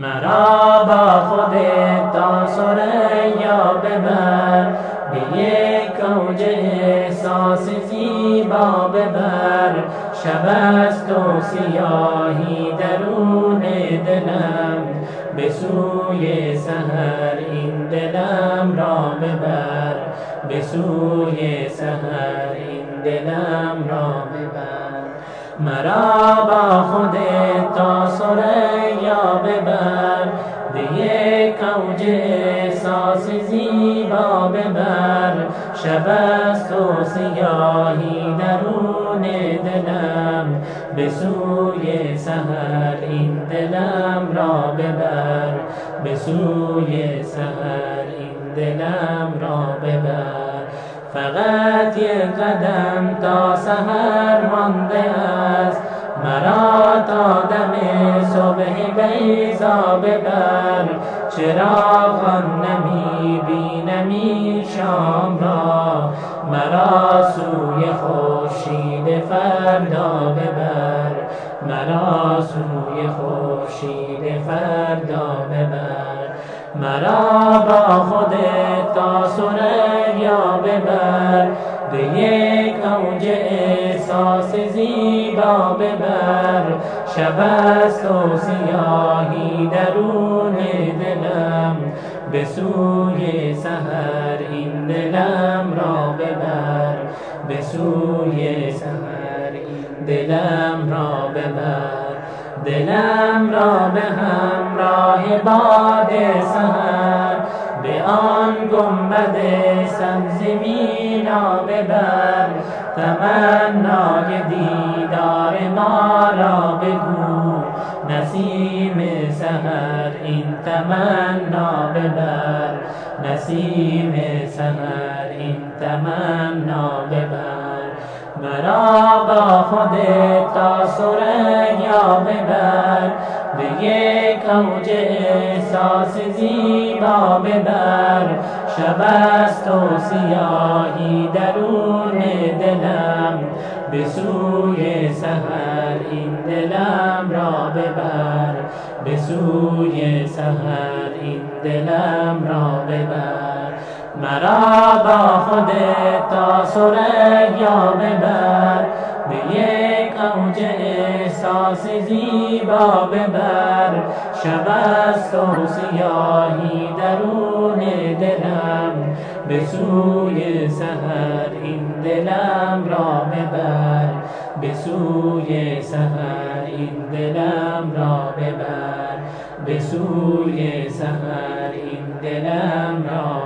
مرا با خودت تا سریا ببر. به یک اوج احساس زیبا ببر. شب است و سیاهی درون دلم. به سوی سهر این دلم را ببر. به سوی سهر این دلم را ببر. مرا با خودت تا سریا ببر. به یک احساس زیبا ببر. شب است و سیاهی درون دلم. به سوی سهر این دلم را ببر. به سوی سهر این دلم را ببر. فقط یک قدم تا سهر مانده است. مرا تا دم صبح بیزا ببر چراغان نمی بینمی شام را. مرا سوی خورشید فردا ببر مرا سوی خورشید فردا ببر مرا با خودت تا ببر. به یک اوج احساس زیبا ببر. شب است و سیاهی درون دلم. به سوی سهر این دلم را ببر. به سوی سهر این دلم را ببر. دلم را به همراه باد سهر به آن گنبد سبز مینا ببر. تمنای دیدار ما را بگو. نسیم سهر این تمنا ببر. نسیم سهر این تمنا ببر. مرا با خودت تا سریا ببر. به یک اوج احساس زیبا ببر. شب است و سیاهی درون دلم. به سوی سهر این دلم را ببر. به سوی سهر این دلم را ببر. مرا با خودت تا سریا ببر. به یک احساس زیبا ببر شب است و سیاهی درون دلم. به سوی سهر این دلم را ببر. به سوی سهر این دلم را ببر. به سوی سهر این دلم را